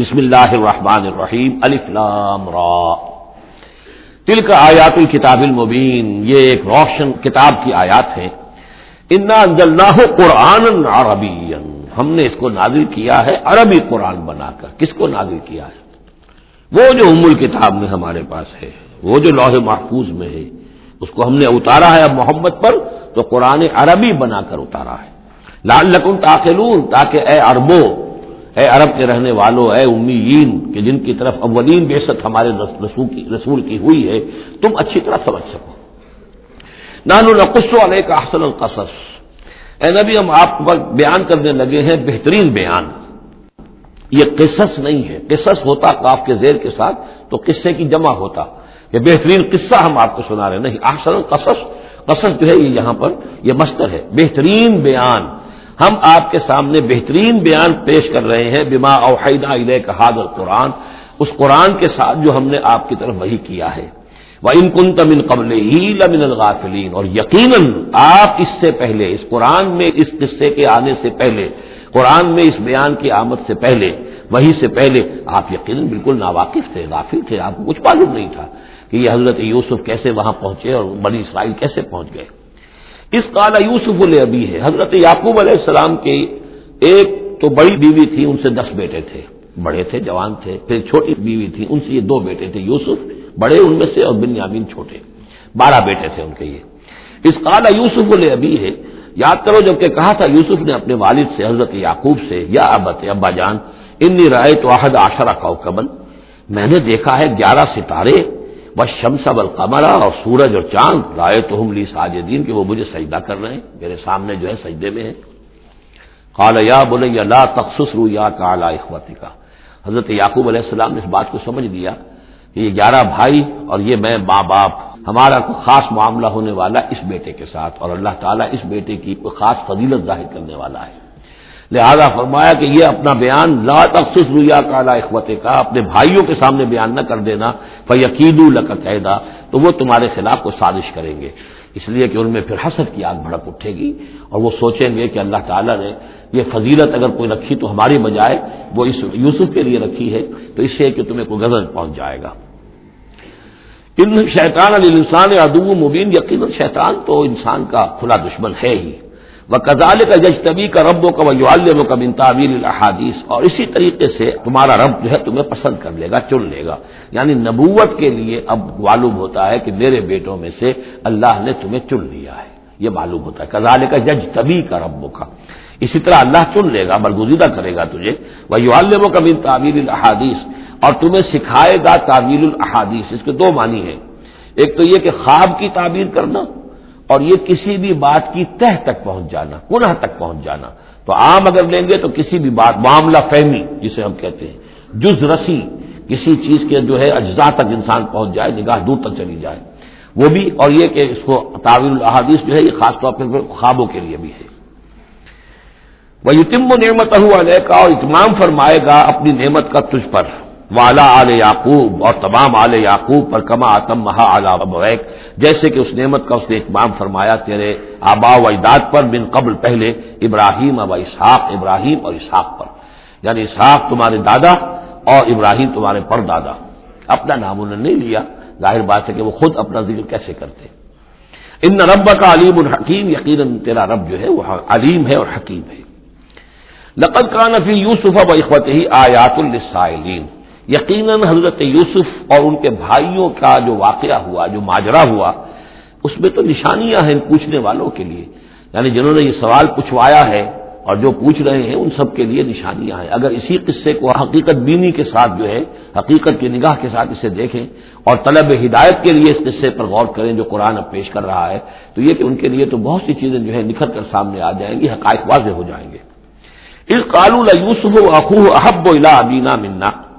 بسم اللہ الرحمن الرحیم لام را۔ تل کا آیات الکتاب المبین، یہ ایک روشن کتاب کی آیات ہے انا انزلناہ قرآن عربی ہم نے اس کو نازل کیا ہے، عربی قرآن بنا کر۔ کس کو نازل کیا ہے؟ وہ جو ام الکتاب میں ہمارے پاس ہے، وہ جو لوح محفوظ میں ہے، اس کو ہم نے اتارا ہے اب محمد پر، تو قرآن عربی بنا کر اتارا ہے۔ لال لکن تاخلون تاکہ اے اربو اے عرب کے رہنے والوں اے امیین، کہ جن کی طرف اولین بے ہمارے رسول کی ہوئی ہے، تم اچھی طرح سمجھ سکو۔ نان القص علیہ کا حسن القصص۔ اے نبی، ہم آپ پر بیان کرنے لگے ہیں بہترین بیان۔ یہ قصص نہیں ہے۔ قصص ہوتا کاف کے زیر کے ساتھ، تو قصے کی جمع ہوتا۔ یہ بہترین قصہ ہم آپ کو سنا رہے ہیں۔ نہیں، احسن القصص، قصص جو ہے یہ یہاں پر یہ مستر ہے۔ بہترین بیان۔ ہم آپ کے سامنے بہترین بیان پیش کر رہے ہیں، بما اوحیدہ علیہ کا حاضر قرآن اس قرآن کے ساتھ جو ہم نے آپ کی طرف وہی کیا ہے۔ وہ ان کن تمن قبل ہی لمن الغافلین اور یقیناً آپ اس سے پہلے، اس قرآن میں اس قصے کے آنے سے پہلے، قرآن میں اس بیان کی آمد سے پہلے وہی سے پہلے، آپ یقیناً بالکل ناواقف تھے، غافل تھے، آپ کو کچھ معلوم نہیں تھا کہ یہ حضرت یوسف کیسے وہاں پہنچے اور بنی اسرائیل کیسے پہنچ گئے۔ اس کالا یوسف ابھی ہے۔ حضرت یعقوب علیہ السلام کی ایک تو بڑی بیوی تھی، ان سے دس بیٹے تھے۔ بڑے تھے، جوان تھے، پھر چھوٹی بیوی تھی، ان سے یہ دو بیٹے تھے، یوسف بڑے ان میں سے اور بن یامین چھوٹے۔ بارہ بیٹے تھے ان کے یہ۔ اس کالا یوسف ابھی ہے، یاد کرو جبکہ کہا تھا یوسف نے اپنے والد سے، حضرت یعقوب سے، یا ابت ابا جان، انی رائے تو عہد آشرا کا میں نے دیکھا ہے گیارہ ستارے شمس اب القمرا اور سورج اور چاند رائے تو ہم لی ساجدین کہ وہ مجھے سجدہ کر رہے ہیں، میرے سامنے جو ہے سجدے میں ہے کالا یا بولے یا لا تخصص رو یا کالا اخوتی کا حضرت یعقوب علیہ السلام نے اس بات کو سمجھ لیا کہ یہ گیارہ بھائی اور یہ میں ماں باپ، ہمارا کوئی خاص معاملہ ہونے والا اس بیٹے کے ساتھ اور اللہ تعالیٰ اس بیٹے کی کوئی خاص فضیلت ظاہر کرنے والا ہے۔ لہذا فرمایا کہ یہ اپنا بیان لا تخصص رویا کالا اخوت کا، اپنے بھائیوں کے سامنے بیان نہ کر دینا فیقید قیدا، تو وہ تمہارے خلاف کو سازش کریں گے۔ اس لیے کہ ان میں پھر حسد کی آگ بھڑک اٹھے گی اور وہ سوچیں گے کہ اللہ تعالیٰ نے یہ فضیلت اگر کوئی رکھی تو ہماری بجائے وہ اس یوسف کے لیے رکھی ہے، تو اس سے کہ تمہیں کوئی غزل پہنچ جائے گا۔ ان شیطان علی انسان ادو مبین، یقیناً شیطان تو انسان کا کھلا دشمن ہے ہی۔ وہ کزال کا جج طبی کا رب و کا وہ کا بن تعبیر الحادیث اور اسی طریقے سے تمہارا رب جو ہے تمہیں پسند کر لے گا، چن لے گا۔ یعنی نبوت کے لیے اب معلوم ہوتا ہے کہ میرے بیٹوں میں سے اللہ نے تمہیں چن لیا ہے، یہ معلوم ہوتا ہے۔ کزال کا جج طبی کا رب کا اسی طرح اللہ چن لے گا برگزیدہ کرے گا تجھے۔ وہ یو کا بن تعبیر الحادیث اور تمہیں سکھائے گا تعبیر الحادیث اس کے دو معنی ہیں۔ ایک تو یہ کہ خواب کی تعبیر کرنا اور یہ کسی بھی بات کی تہ تک پہنچ جانا کنہ تک پہنچ جانا۔ تو عام اگر لیں گے تو کسی بھی بات، معاملہ فہمی جسے ہم کہتے ہیں، جز رسی، کسی چیز کے جو ہے اجزاء تک انسان پہنچ جائے، نگاہ دور تک چلی جائے۔ وہ بھی، اور یہ کہ اس کو تعویل الحادیث جو ہے، یہ خاص طور پر خوابوں کے لیے بھی ہے۔ وہ یتم نعمت علیہ کا اور اتمام فرمائے گا اپنی نعمت کا تجھ پر۔ والا آل یعقوب اور تمام آل یعقوب پر کما آتم مہا آلابیک جیسے کہ اس نعمت کا اس نے اتمام فرمایا تیرے آبا و اجداد پر بن قبل پہلے، ابراہیم اب اسحاق، ابراہیم اور اسحاق پر۔ یعنی اسحاق تمہارے دادا اور ابراہیم تمہارے پر دادا اپنا نام انہوں نے نہیں لیا، ظاہر بات ہے کہ وہ خود اپنا ذکر کیسے کرتے۔ ان رب کا علیم الحکیم یقیناً تیرا رب جو ہے وہ علیم ہے اور حکیم ہے۔ لقد کا نفی یوسف اب اخوت ہی آیات السائلین یقیناً حضرت یوسف اور ان کے بھائیوں کا جو واقعہ ہوا، جو ماجرا ہوا، اس میں تو نشانیاں ہیں پوچھنے والوں کے لیے۔ یعنی جنہوں نے یہ سوال پوچھوایا ہے اور جو پوچھ رہے ہیں، ان سب کے لیے نشانیاں ہیں۔ اگر اسی قصے کو حقیقت بینی کے ساتھ جو ہے، حقیقت کی نگاہ کے ساتھ اسے دیکھیں اور طلب ہدایت کے لیے اس قصے پر غور کریں جو قرآن اب پیش کر رہا ہے، تو یہ کہ ان کے لیے تو بہت سی چیزیں جو ہے نکھر کر سامنے آ جائیں گی، حقائق واضح ہو جائیں گے۔ اس قالو یوسف اخو احب و الا ابینا منا۔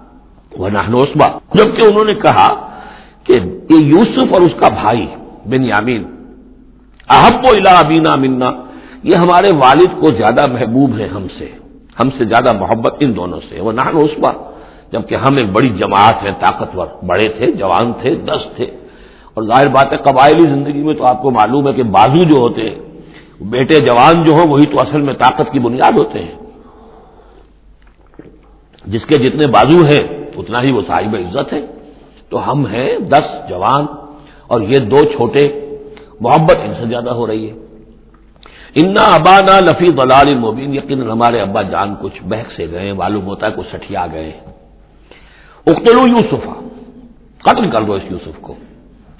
نہنوسبا جبکہ انہوں نے کہا کہ یہ یوسف اور اس کا بھائی بن یامین احب و الا ابینا منا، یہ ہمارے والد کو زیادہ محبوب ہے ہم سے ہم سے زیادہ محبت ان دونوں سے۔ وہ نہنوسبا جبکہ ہم ایک بڑی جماعت ہیں، طاقتور، بڑے تھے، جوان تھے، دس تھے۔ اور ظاہر بات ہے قبائلی زندگی میں تو آپ کو معلوم ہے کہ بازو جو ہوتے ہیں بیٹے جوان جو ہوں، وہی تو اصل میں طاقت کی بنیاد ہوتے ہیں۔ جس کے جتنے بازو ہیں اتنا ہی وہ صاحب عزت ہے۔ تو ہم ہیں دس جوان اور یہ دو چھوٹے۔ محبت ان سے زیادہ ہو رہی ہے۔ انا ابانا لفی دلال مبین یقین ہمارے ابا جان کچھ بہک سے گئے معلوم ہوتا ہے کچھ سٹیا گئے۔ اختلو یوسفا قتل کر دو اس یوسف کو۔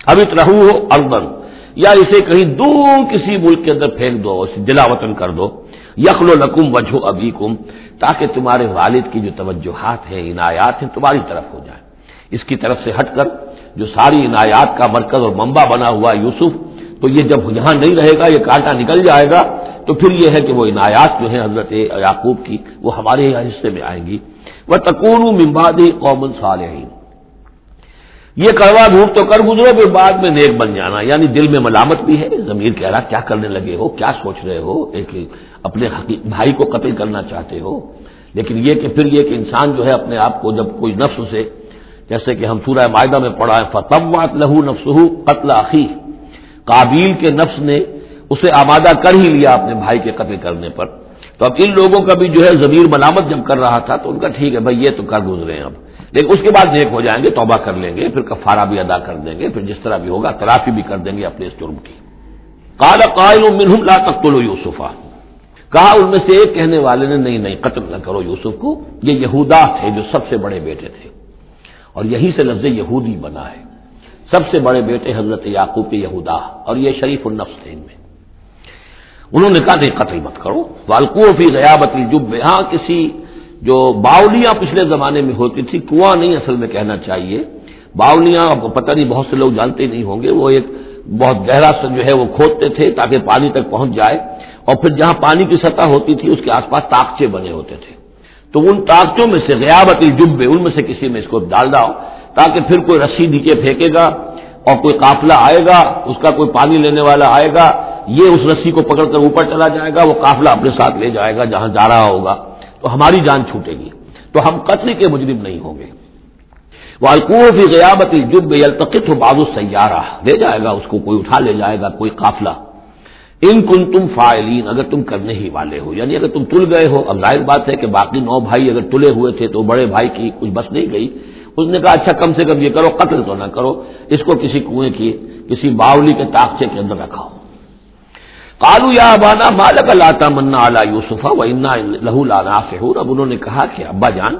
ابھی رہو ہو یا اسے کہیں دور کسی ملک کے اندر پھینک دو اسے دلا وطن کر دو۔ یخل و لکم وجہ ابھی کم تاکہ تمہارے والد کی جو توجہات ہیں، عنایات ہیں، تمہاری طرف ہو جائیں اس کی طرف سے ہٹ کر جو ساری عنایات کا مرکز اور ممبا بنا ہوا یوسف، تو یہ جب یہاں نہیں رہے گا، یہ کانٹا نکل جائے گا، تو پھر یہ ہے کہ وہ عنایات جو ہیں حضرت یعقوب کی، وہ ہمارے حصے میں آئیں گی۔ وہ تکون ممبادی قوم صالحین یہ کڑوا دھوپ تو کر گزرو، پھر بعد میں نیک بن جانا۔ یعنی دل میں ملامت بھی ہے، ضمیر کہہ رہا کیا کرنے لگے ہو؟ کیا سوچ رہے ہو؟ ایک اپنے بھائی کو قتل کرنا چاہتے ہو۔ لیکن یہ کہ پھر یہ کہ انسان جو ہے اپنے آپ کو جب کوئی نفس سے جیسے کہ ہم سورہ معاہدہ میں پڑھا ہے فتوات لہو نفس قتل عقی کابیل کے نفس نے اسے آمادہ کر ہی لیا اپنے بھائی کے قتل کرنے پر۔ تو اب ان لوگوں کا بھی جو ہے ضمیر ملامت جب کر رہا تھا تو ان کا ٹھیک ہے، بھائی یہ تو کر گزرے ہیں اب۔ لیکن اس کے بعد نیک ہو جائیں گے، توبہ کر لیں گے، پھر کفارہ بھی ادا کر دیں گے، پھر جس طرح بھی ہوگا، تلافی بھی کر دیں گے اپنے اس جرم کی۔ کالا قائل منہم لا تقتلوا یوسفا۔ کہا ان میں سے ایک کہنے والے نے، نہیں نہیں، قتل نہ کرو یوسف کو، یہ یہودا تھے جو سب سے بڑے بیٹے تھے۔ اور یہی سے لفظ یہودی بنا ہے۔ سب سے بڑے بیٹے حضرت یعقوب کے یہودا، اور یہ شریف النفس تھے ان میں۔ انہوں نے کہا نہیں قتل مت کرو۔ والقوفی غیابتی جب ہاں کسی جو باولیاں پچھلے زمانے میں ہوتی تھی، کنواں نہیں اصل میں کہنا چاہیے۔ باولیاں آپ کو پتہ نہیں، بہت سے لوگ جانتے نہیں ہوں گے۔ وہ ایک بہت گہرا سا جو ہے، وہ کھودتے تھے تاکہ پانی تک پہنچ جائے۔ اور پھر جہاں پانی کی سطح ہوتی تھی، اس کے آس پاس تاکچے بنے ہوتے تھے۔ تو ان تاکچوں میں سے غیابت جبے ان میں سے کسی میں اس کو ڈال داؤ، تاکہ پھر کوئی رسی نیچے پھینکے گا اور کوئی قافلہ آئے گا، اس کا کوئی پانی لینے والا آئے گا۔ یہ اس رسی کو پکڑ کر اوپر چلا جائے گا، وہ قافلہ اپنے ساتھ لے جائے گا جہاں جا رہا ہوگا، تو ہماری جان چھوٹے گی۔ تو ہم قتل کے مجرم نہیں ہوں گے۔ وہ القوف غیابت جب التقت ہو بازو سیارہ لے جائے گا، اس کو کوئی اٹھا لے جائے گا، کوئی قافلہ۔ ان کن تم فائلین اگر تم کرنے ہی والے ہو یعنی اگر تم تل گئے ہو۔ اب ظاہر بات ہے کہ باقی نو بھائی اگر تلے ہوئے تھے تو بڑے بھائی کی کچھ بس نہیں گئی۔ اس نے کہا اچھا کم سے کم یہ کرو، قتل تو نہ کرو، اس کو کسی کنویں کی، کسی باولی کے تاخچے کے اندر رکھاؤ کالو یا ابانا مالک اللہ تمنا اعلیٰ یوسفا و انا لہو لانا سے اب انہوں نے کہا کہ ابا جان،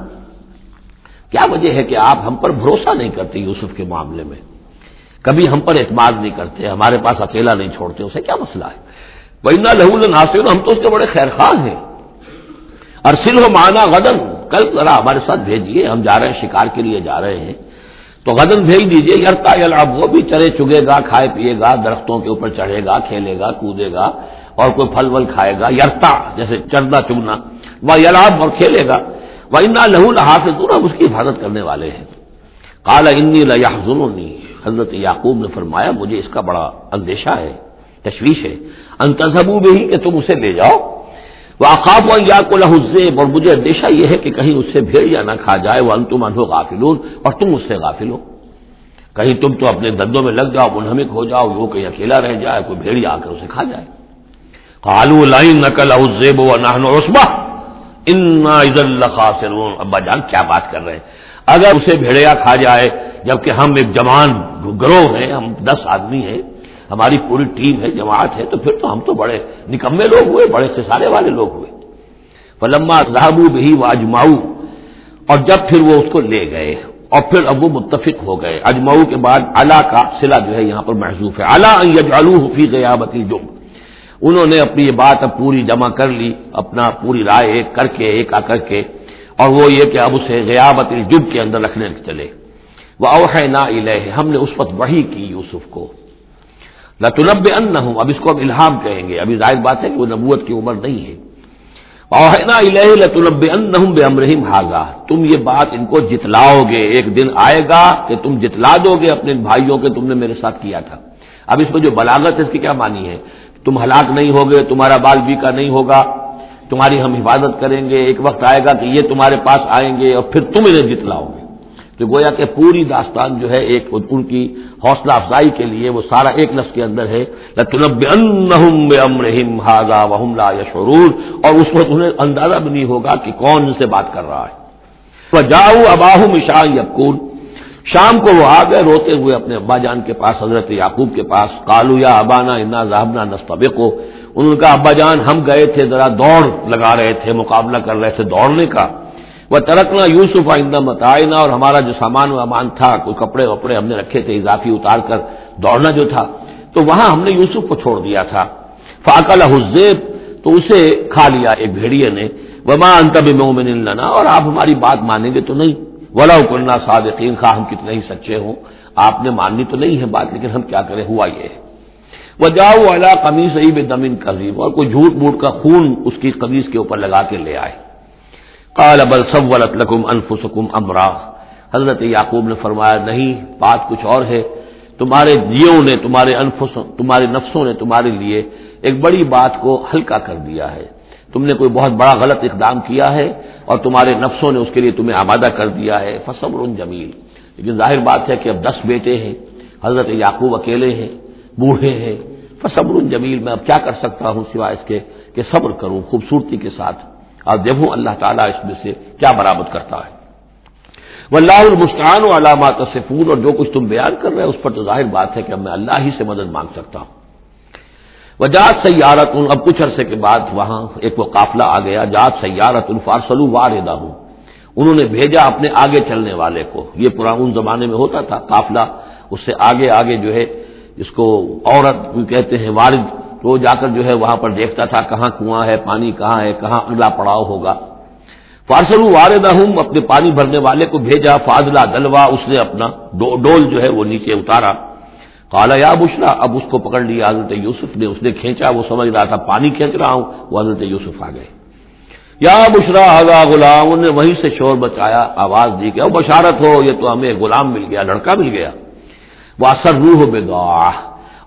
کیا وجہ ہے کہ آپ ہم پر بھروسہ نہیں کرتے یوسف کے معاملے میں؟ کبھی ہم پر اعتماد نہیں کرتے، ہمارے پاس اکیلا نہیں چھوڑتے، اسے کیا مسئلہ ہے؟ وہ انا لہو ناصر ہم تو اس کے بڑے خیر خواہ ہیں۔ ارسل ہو مانا غدن، کل ذرا ہمارے ساتھ بھیجیے ہم جا رہے ہیں، شکار کے لیے جا رہے ہیں۔ تو غدن بھیج دیجیے یرتا یلاب وہ بھی چرے چگے گا، کھائے پیے گا، درختوں کے اوپر چڑھے گا، کھیلے گا، کودے گا، اور کوئی پھل ول کھائے گا یرتا جیسے چڑھنا چگنا، وہ یلاب اور کھیلے گا۔ وہ انا لہو لہا سے دور اس کی حفاظت کرنے والے ہیں۔ کالا انی لنی حضرت یعقوب نے فرمایا، مجھے اس کا بڑا اندیشہ ہے، تشویش ہے۔ انتظبو بھی کہ تم اسے لے جاؤ۔ وہ و یا کو لہزیب اور مجھے اندیشہ یہ ہے کہ کہیں اس سے نہ کھا جائے وہ انتم انہو غافلون اور تم اس سے غافل ہو کہیں تم تو اپنے دندوں میں لگ جاؤ، منہمک ہو جاؤ وہ کہیں اکیلا رہ جائے، کوئی بھیڑیا آ کر اسے کھا جائے۔ کالو لائن نقل زیب و نہن رسبا ان خاصر ابا جان، کیا بات کر رہے ہیں؟ اگر اسے بھیڑیا کھا جائے، جبکہ ہم ایک جوان گروہ ہیں، ہم دس آدمی ہیں ہماری پوری ٹیم ہے، جماعت ہے، تو پھر تو ہم تو بڑے نکمے لوگ ہوئے، بڑے سسارے والے لوگ ہوئے۔ پلما راہبو بھی وہ اجماؤ اور جب پھر وہ اس کو لے گئے، اور پھر اب وہ متفق ہو گئے۔ اجماؤ کے بعد اللہ کا سلا جو ہے یہاں پر محسوس ہے۔ اللہ فی غیابتی جم انہوں نے اپنی یہ بات اب پوری جمع کر لی، اپنا پوری رائے ایک کر کے، ایک آ کر کے، اور وہ یہ کہ اب اسے غیابت الجب کے اندر رکھنے چلے۔ وہ اوہ نا ہم نے اس وقت وہی کی یوسف کو۔ لطلب ان ہوں اب اس کو اب الہام کہیں گے۔ ابھی ظاہر بات ہے کہ وہ نبوت کی عمر نہیں ہے۔ اوہنا لطلب ان بے امرحیم حاضہ تم یہ بات ان کو جتلاؤ گے۔ ایک دن آئے گا کہ تم جتلا دو گے اپنے بھائیوں کے تم نے میرے ساتھ کیا تھا۔ اب اس میں جو بلاغت ہے اس کی کیا مانی ہے؟ تم ہلاک نہیں ہوگے، تمہارا بال بی کا نہیں ہوگا، تمہاری ہم حفاظت کریں گے۔ ایک وقت آئے گا کہ یہ تمہارے پاس آئیں گے اور پھر تم انہیں جتلاؤ گے۔ تو گویا کہ پوری داستان جو ہے ایک ان کی حوصلہ افزائی کے لیے وہ سارا ایک لفظ کے اندر ہے۔ اور اس وقت انہیں اندازہ بھی نہیں ہوگا کہ کون ان سے بات کر رہا ہے۔ جاؤ اباہ مشا یبکون شام کو وہ آ گئے روتے ہوئے اپنے ابا جان کے پاس، حضرت یعقوب کے پاس۔ کالو یا ابانا انا ذہبنا نستبے کو انہوں نے کہا، ابا جان، ہم گئے تھے، ذرا دوڑ لگا رہے تھے، مقابلہ کر رہے تھے دوڑنے کا۔ وہ ترکنا یوسف آئندہ متعینہ اور ہمارا جو سامان وامان تھا، کوئی کپڑے وپڑے ہم نے رکھے تھے، اضافی اتار کر دوڑنا جو تھا، تو وہاں ہم نے یوسف کو چھوڑ دیا تھا۔ فاقل حزیب تو اسے کھا لیا ایک بھیڑیے نے۔ وما انتب مومن لنا، اور آپ ہماری بات مانیں گے تو نہیں۔ ولا کرنا صادقین خواہ ہم کتنے ہی سچے ہوں۔ آپ نے ماننی تو نہیں ہے بات، لیکن ہم کیا کریں، ہوا یہ وہ جاؤ اللہ قمیص عیب دمن قزیب اور کوئی جھوٹ موٹ کا خون اس کی قمیص کے اوپر لگا کے لے آئے۔ کال ابل سولت لکم انفسکم امرا۔ حضرت یعقوب نے فرمایا، نہیں، بات کچھ اور ہے۔ تمہارے دیوں نے، تمہارے انفس، تمہارے نفسوں نے تمہارے لیے ایک بڑی بات کو ہلکا کر دیا ہے۔ تم نے کوئی بہت بڑا غلط اقدام کیا ہے اور تمہارے نفسوں نے اس کے لیے تمہیں آبادہ کر دیا ہے۔ فصبر جمیل۔ لیکن ظاہر بات ہے کہ اب دس بیٹے ہیں۔ حضرت یعقوب اکیلے ہیں، بوڑھے ہیں۔ فصبر جمیل، میں اب کیا کر سکتا ہوں سوائے اس کے کہ صبر کروں خوبصورتی کے ساتھ۔ اور دیکھوں اللہ تعالیٰ اس میں سے کیا برامد کرتا ہے؟ وہ اللہ و علامات سفور اور جو کچھ تم بیان کر رہے ہیں اس پر تو ظاہر بات ہے کہ اب میں اللہ ہی سے مدد مانگ سکتا ہوں۔ وہ جات سیارت اب کچھ عرصے کے بعد وہاں ایک وہ قافلہ آ گیا جات سیارت الفارسلو واردہ ہوں انہوں نے بھیجا اپنے آگے چلنے والے کو۔ یہ پران زمانے میں ہوتا تھا، قافلہ اس سے آگے آگے جو ہے اس کو عورت کہتے ہیں، وارد تو جا کر جو ہے وہاں پر دیکھتا تھا کہاں کنواں ہے، پانی کہاں ہے، کہاں اگلا پڑاؤ ہوگا۔ فارسلو واردہ ہوں اپنے پانی بھرنے والے کو بھیجا، فاضلہ دلوا، اس نے اپنا ڈول جو ہے وہ نیچے اتارا۔ کالا یا بشرا، اب اس کو پکڑ لیا۔ حضرت یوسف نے، اس نے کھینچا، وہ سمجھ رہا تھا پانی کھینچ رہا ہوں، وہ حضرت یوسف آ گئے۔ یا بشرا حضا غلام نے وہیں سے شور بچایا آواز دی کہ وہ بشارت ہو، یہ تو ہمیں غلام مل گیا، لڑکا مل گیا۔ وہ اثر روح بے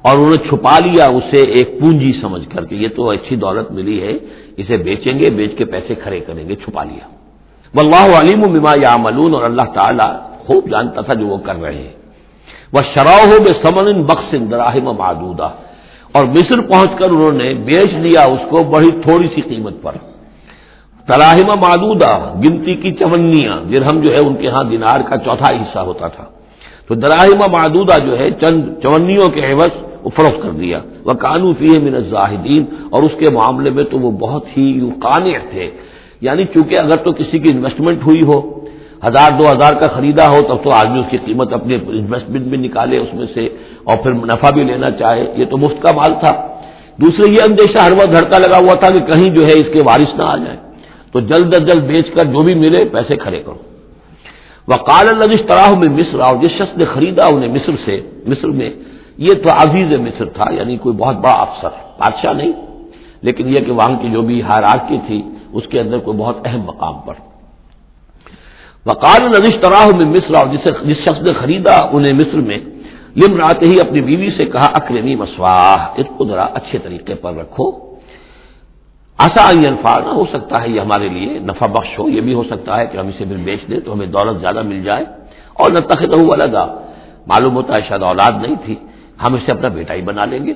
اور انہوں نے چھپا لیا اسے ایک پونجی سمجھ کر کہ یہ تو اچھی دولت ملی ہے، اسے بیچیں گے، بیچ کے پیسے کھڑے کریں گے، چھپا لیا۔ واللہ علیم بما یا اور اللہ تعالیٰ خوب جانتا تھا جو وہ کر رہے ہیں۔ وہ شراہ بے سمن بخش دراہم معدودہ اور مصر پہنچ کر انہوں نے بیچ دیا اس کو بڑی تھوڑی سی قیمت پر۔ تراہم معدودہ گنتی کی چونیاں درہم جو ہے ان کے ہاں دینار کا چوتھا حصہ ہوتا تھا۔ تو دراہم معدودہ جو ہے، چند چونیوں کے عوض وہ فروخت کر دیا۔ وہ قانوفی من الزاہدین اور اس کے معاملے میں تو وہ بہت ہی قانع تھے۔ یعنی چونکہ اگر تو کسی کی انویسٹمنٹ ہوئی ہو، ہزار، دو ہزار کا خریدا ہو، تب تو آدمی اس کی قیمت اپنے انویسٹمنٹ بھی نکالے اس میں سے اور پھر نفع بھی لینا چاہے۔ یہ تو مفت کا مال تھا۔ دوسرے یہ اندیشہ ہر وقت دھڑکا لگا ہوا تھا کہ کہیں جو ہے اس کے وارث نہ آ جائے۔ تو جلد از جلد بیچ کر جو بھی ملے پیسے کھڑے کرو۔ وہ کال النش طرح میں مصر آؤ جس شخص نے خریدا انہیں مصر سے، مصر میں یہ تو عزیز مصر تھا یعنی کوئی بہت بڑا افسر، بادشاہ نہیں، لیکن یہ کہ وہاں کی جو بھی ہارارکی تھی، اس کے اندر کوئی بہت اہم مقام پر۔ وقال نزش تراہ میں مصر، اور جسے جس شخص نے خریدا انہیں مصر میں لم راتے ہی اپنی بیوی سے کہا، اکرمی مسواہ، اس کو ذرا اچھے طریقے پر رکھو۔ آسا انفا نہ ہو سکتا ہے یہ ہمارے لیے نفع بخش ہو، یہ بھی ہو سکتا ہے کہ ہم اسے پھر بیچ دیں تو ہمیں دولت زیادہ مل جائے۔ اور نہ تخت ہوا لگا معلوم ہوتا ہے شاید اولاد نہیں تھی۔ ہم اسے اپنا بیٹا ہی بنا لیں گے۔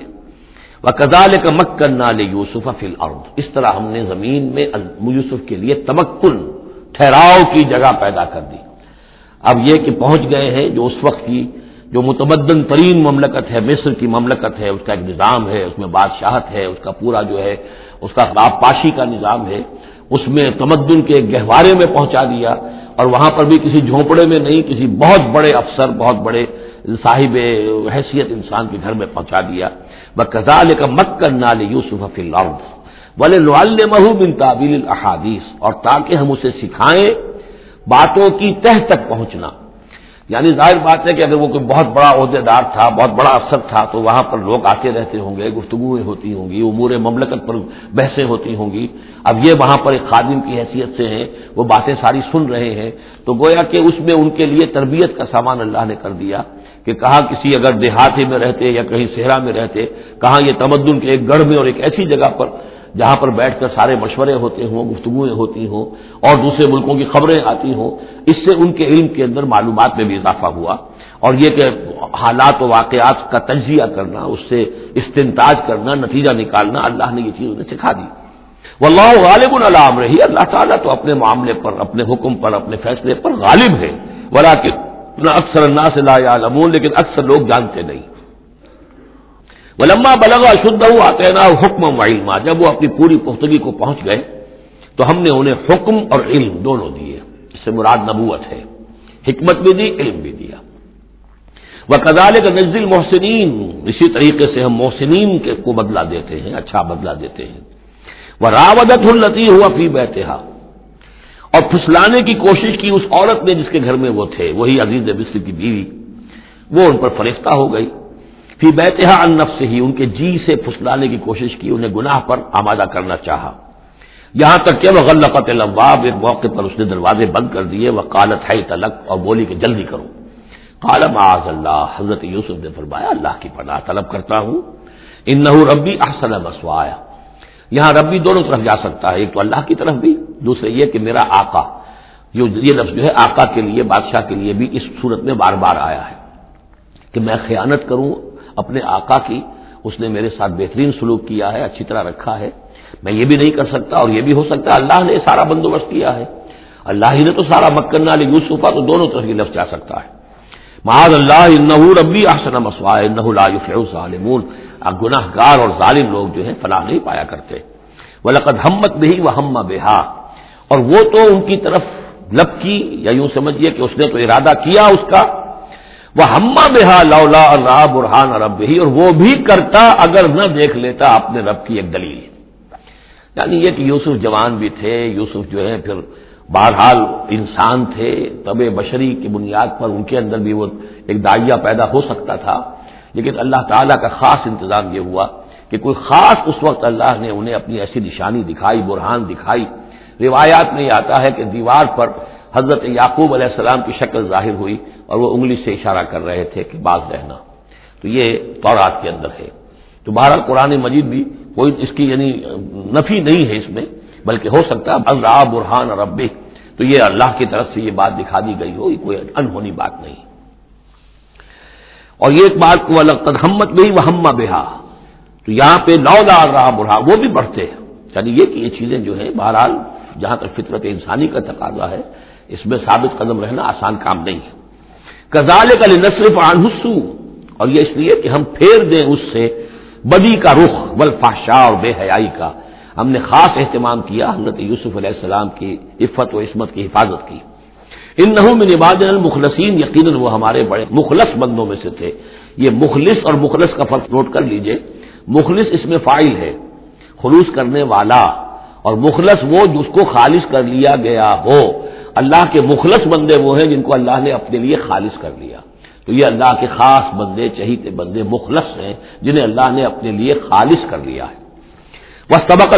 وہ کزال کا مکن نہ لے یوسف فل اس طرح ہم نے زمین میں یوسف کے لیے تمکن ٹھہراؤ کی جگہ پیدا کر دی۔ اب یہ کہ پہنچ گئے ہیں جو اس وقت کی جو متمدن ترین مملکت ہے، مصر کی مملکت ہے، اس کا ایک نظام ہے، اس میں بادشاہت ہے، اس کا پورا جو ہے، اس کا خراب پاشی کا نظام ہے۔ اس میں تمدن کے گہوارے میں پہنچا دیا۔ اور وہاں پر بھی کسی جھونپڑے میں نہیں، کسی بہت بڑے افسر، بہت بڑے صاحب حیثیت انسان کے گھر میں پہنچا دیا۔ بکال کا مت کرنا لے یوسف بولے مہو بن تعبیل الحادیث اور تاکہ ہم اسے سکھائیں باتوں کی تہ تک پہنچنا۔ یعنی ظاہر بات ہے کہ اگر وہ کوئی بہت بڑا عہدے دار تھا، بہت بڑا افسر تھا، تو وہاں پر لوگ آتے رہتے ہوں گے، گفتگویں ہوتی ہوں گی، امور مملکت پر بحثیں ہوتی ہوں گی۔ اب یہ وہاں پر ایک خادم کی حیثیت سے ہیں، وہ باتیں ساری سن رہے ہیں۔ تو گویا کہ اس میں ان کے لیے تربیت کا سامان اللہ نے کر دیا کہ کہاں کسی اگر دیہاتی میں رہتے یا کہیں صحرا میں رہتے، کہاں یہ تمدن کے ایک گڑھ میں اور ایک ایسی جگہ پر جہاں پر بیٹھ کر سارے مشورے ہوتے ہوں گفتگویں ہوتی ہوں اور دوسرے ملکوں کی خبریں آتی ہوں، اس سے ان کے علم کے اندر معلومات میں بھی اضافہ ہوا اور یہ کہ حالات و واقعات کا تجزیہ کرنا، اس سے استنتاج کرنا، نتیجہ نکالنا، اللہ نے یہ چیز انہیں سکھا دی۔ وہ اللہ غالب العلام رہی اللہ تعالیٰ تو اپنے معاملے پر، اپنے حکم پر، اپنے فیصلے پر غالب ہے۔ ولا کہ اکثر اللہ سے لا عالمون لیکن اکثر لوگ جانتے نہیں۔ وہ لمبا بلغا شدھ ہوا آتے نا حکم و جب وہ اپنی پوری پختگی کو پہنچ گئے تو ہم نے انہیں حکم اور علم دونوں دیے. اس سے مراد نبوت ہے. حکمت بھی دی، علم بھی دیا. وہ کزال کا نزل محسنین اسی طریقے سے ہم محسنین کے کو بدلا دیتے ہیں اچھا بدلا دیتے ہیں. وہ راودت التی ہوا فی بیتہا. اور پھسلانے کی کوشش کی اس عورت نے جس کے گھر میں وہ تھے. وہی عزیز بصر کی بیوی. وہ ان پر فریفتہ ہو گئی. فی بیتہا ان نفس سے ہی ان کے جی سے پھسلانے کی کوشش کی، انہیں گناہ پر آمادہ کرنا چاہا۔ یہاں تک کہ وہ غلط لباب ایک موقع پر اس نے دروازے بند کر دیے وہ کالت ہے تلک اور بولی کہ جلدی کرو۔ کالم آز اللہ، حضرت یوسف نے فرمایا، اللہ کی پناہ طلب کرتا ہوں۔ ان نہ ربی احسن مسوایا۔ یہاں ربی دونوں طرف جا سکتا ہے، ایک تو اللہ کی طرف بھی، دوسرے یہ کہ میرا آقا جو یہ لفظ جو ہے، آقا کے لیے، بادشاہ کے لیے بھی اس صورت میں بار بار آیا ہے کہ میں خیانت کروں اپنے آقا کی، اس نے میرے ساتھ بہترین سلوک کیا ہے، اچھی طرح رکھا ہے۔ میں یہ بھی نہیں کر سکتا اور یہ بھی ہو سکتا اللہ نے سارا بندوبست کیا ہے۔ اللہ ہی نے تو سارا مکن علی یوسفا تو دونوں طرف یہ لفظ جا سکتا ہے۔ معاذ اللہ ربی آسن مسوائے ظالمون گناہ گار اور ظالم لوگ جو ہیں، فلاح نہیں پایا کرتے۔ وہ لقد ہمت بھی وہ ہم بےحا اور وہ تو ان کی طرف لب کی، یا یوں سمجھیے کہ اس نے تو ارادہ کیا اس کا۔ وہ ہما بےحا لولا اللہ برحان رب ہی اور وہ بھی کرتا اگر نہ دیکھ لیتا اپنے رب کی ایک دلیل۔ یعنی یہ کہ یوسف جوان بھی تھے، یوسف جو ہے پھر بہرحال انسان تھے، طب بشری کی بنیاد پر ان کے اندر بھی وہ ایک دائیا پیدا ہو سکتا تھا۔ لیکن اللہ تعالیٰ کا خاص انتظام یہ ہوا کہ کوئی خاص اس وقت اللہ نے انہیں اپنی ایسی نشانی دکھائی، برہان دکھائی۔ روایات میں یہ آتا ہے کہ دیوار پر حضرت یعقوب علیہ السلام کی شکل ظاہر ہوئی اور وہ انگلی سے اشارہ کر رہے تھے کہ باز رہنا۔ تو یہ تورات کے اندر ہے۔ تو بہرحال قرآن مجید بھی کوئی اس کی یعنی نفی نہیں ہے اس میں، بلکہ ہو سکتا ہے اللہ برحان اور رب تو یہ اللہ کی طرف سے یہ بات دکھا دی گئی ہو، یہ کوئی انہونی بات نہیں۔ اور یہ ایک بات کو الگ تدہمت بھی وہ ہما بہا تو یہاں پہ نو لا رہا برہا، وہ بھی بڑھتے ہیں۔ یعنی یہ کہ یہ چیزیں جو ہیں بہرحال جہاں تک فطرت انسانی کا تقاضا ہے اس میں ثابت قدم رہنا آسان کام نہیں ہے۔ کزال کا نصرف آنسو اور یہ اس لیے کہ ہم پھیر دیں اس سے بدی کا رخ بلفاشا اور بے حیائی کا۔ ہم نے خاص اہتمام کیا، حضرت یوسف علیہ السلام کی عفت و عصمت کی حفاظت کی۔ ان نحو میں نباد المخلصین، یقیناً وہ ہمارے بڑے مخلص بندوں میں سے تھے۔ یہ مخلص اور مخلص کا فرق نوٹ کر لیجیے۔ مخلص اس میں فائل ہے، خلوص کرنے والا۔ اور مخلص وہ جس کو خالص کر لیا گیا ہو۔ اللہ کے مخلص بندے وہ ہیں جن کو اللہ نے اپنے لیے خالص کر لیا۔ تو یہ اللہ کے خاص بندے، چہیتے بندے مخلص ہیں جنہیں اللہ نے اپنے لیے خالص کر لیا ہے۔ وہ سبق